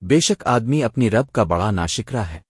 بے شک آدمی اپنی رب کا بڑا ناشکرا ہے۔